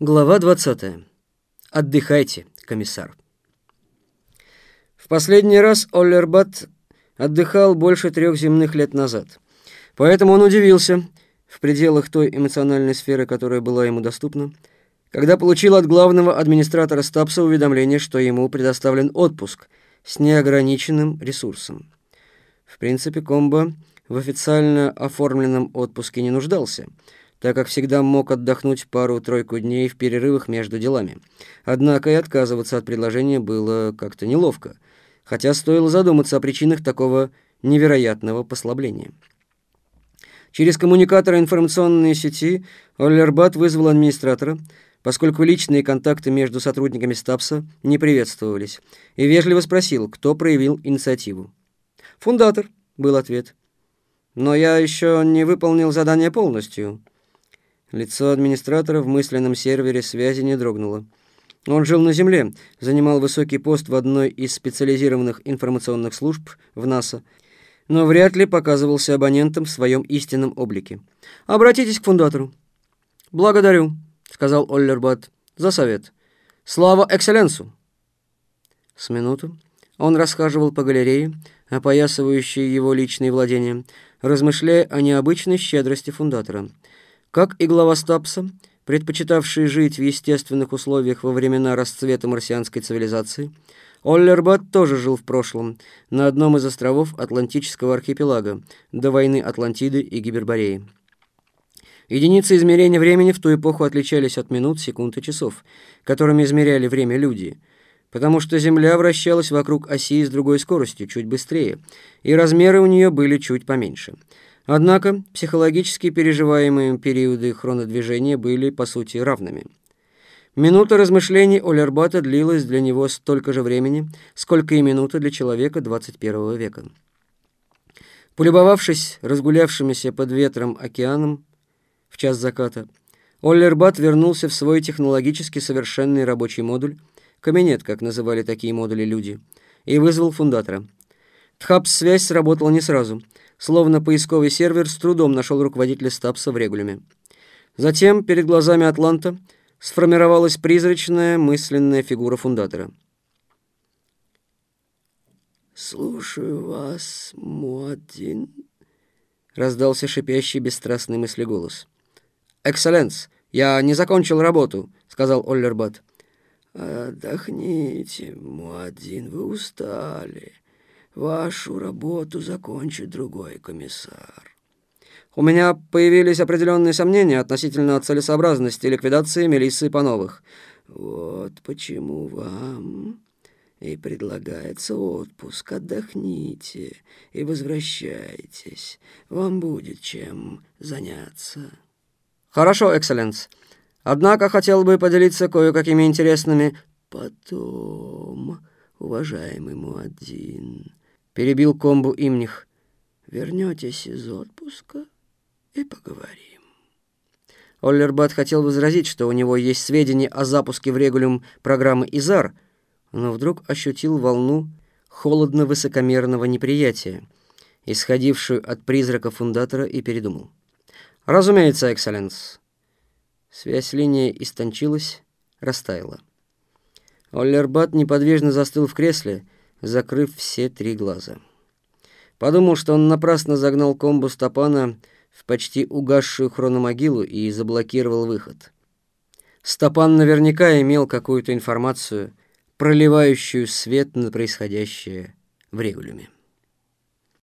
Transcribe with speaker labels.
Speaker 1: Глава 20. Отдыхайте, комиссар. В последний раз Оллербат отдыхал больше трех земных лет назад. Поэтому он удивился, в пределах той эмоциональной сферы, которая была ему доступна, когда получил от главного администратора Стапса уведомление, что ему предоставлен отпуск с неограниченным ресурсом. В принципе, Комбо в официально оформленном отпуске не нуждался – так как всегда мог отдохнуть пару-тройку дней в перерывах между делами. Однако и отказываться от предложения было как-то неловко, хотя стоило задуматься о причинах такого невероятного послабления. Через коммуникатор информационной сети Оллербат вызвал администратора, поскольку личные контакты между сотрудниками Стапса не приветствовались, и вежливо спросил, кто проявил инициативу. «Фундатор», — был ответ. «Но я еще не выполнил задание полностью». Лицо администратора в мысленном сервере связи не дрогнуло. Он жил на Земле, занимал высокий пост в одной из специализированных информационных служб в НАСА, но вряд ли показывался абонентом в своем истинном облике. «Обратитесь к фундатору». «Благодарю», — сказал Оллербат, — «за совет. Слава экселленсу!» С минуту он расхаживал по галерее, опоясывающей его личные владения, размышляя о необычной щедрости фундатора — как и глава Стапса, предпочитавший жить в естественных условиях во времена расцвета марсианской цивилизации, Оллербат тоже жил в прошлом, на одном из островов Атлантического архипелага, до войны Атлантиды и Гибербореи. Единицы измерения времени в ту эпоху отличались от минут, секунд и часов, которыми измеряли время люди, потому что Земля вращалась вокруг оси с другой скоростью, чуть быстрее, и размеры у нее были чуть поменьше – Однако психологически переживаемые периоды хронодвижения были, по сути, равными. Минута размышлений Олербата длилась для него столько же времени, сколько и минута для человека 21 века. Полюбовавшись разгулявшимися под ветром океаном в час заката, Оллербат вернулся в свой технологически совершенный рабочий модуль, кабинет, как называли такие модули люди, и вызвал фундатора. Тхапс-связь сработала не сразу — словно поисковый сервер с трудом нашел руководителя Стапса в регулюме. Затем перед глазами Атланта сформировалась призрачная мысленная фигура фундатора.
Speaker 2: «Слушаю вас, Муаддин», — раздался шипящий бесстрастный мыслеголос.
Speaker 1: «Экселленс, я не закончил работу», — сказал Оллербат.
Speaker 2: «Отдохните, Муаддин, вы устали. Вашу работу закончит другой комиссар.
Speaker 1: У меня появились определенные сомнения относительно целесообразности ликвидации милиции Пановых.
Speaker 2: Вот почему вам и предлагается отпуск. Отдохните и возвращайтесь. Вам будет чем заняться.
Speaker 1: Хорошо, экселленс. Однако хотел бы поделиться кое-какими интересными...
Speaker 2: Потом, уважаемый Муаддин,
Speaker 1: перебил комбу Имних.
Speaker 2: Вернетесь из отпуска и поговорим.
Speaker 1: Оллербат хотел возразить, что у него есть сведения о запуске в регулюм программы «Изар», но вдруг ощутил волну холодно-высокомерного неприятия, исходившую от призрака фундатора, и передумал. «Разумеется, экселленс». Связь линии истончилась, растаяла. Оллербат неподвижно застыл в кресле, закрыв все три глаза. Подумал, что он напрасно загнал комбу Стопана в почти угасшую хрономогилу и заблокировал выход. Стопан наверняка имел какую-то информацию, проливающую свет на происходящее в регулюме.